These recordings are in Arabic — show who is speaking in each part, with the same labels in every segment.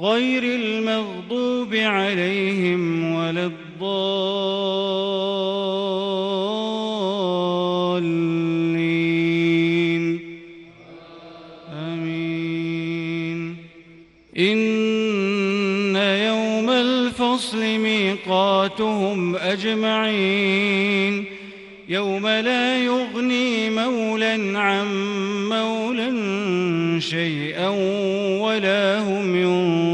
Speaker 1: غير المغضوب عليهم ولا الضالين. آمين. إن يوم الفصل ميقاتهم أجمعين. يوم لا يغني مولا عن مولا شيئا ولا هم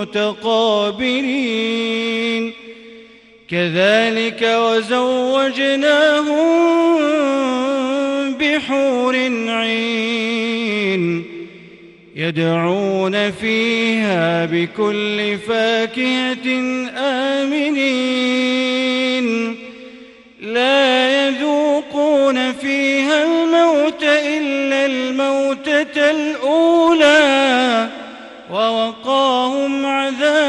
Speaker 1: متقابلين كذلك وزوجناهم بحور عين يدعون فيها بكل فاكهة آمنين. لا يذوقون فيها الموت إلا الموتة الأولى ووقاهم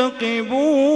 Speaker 1: مرتقبون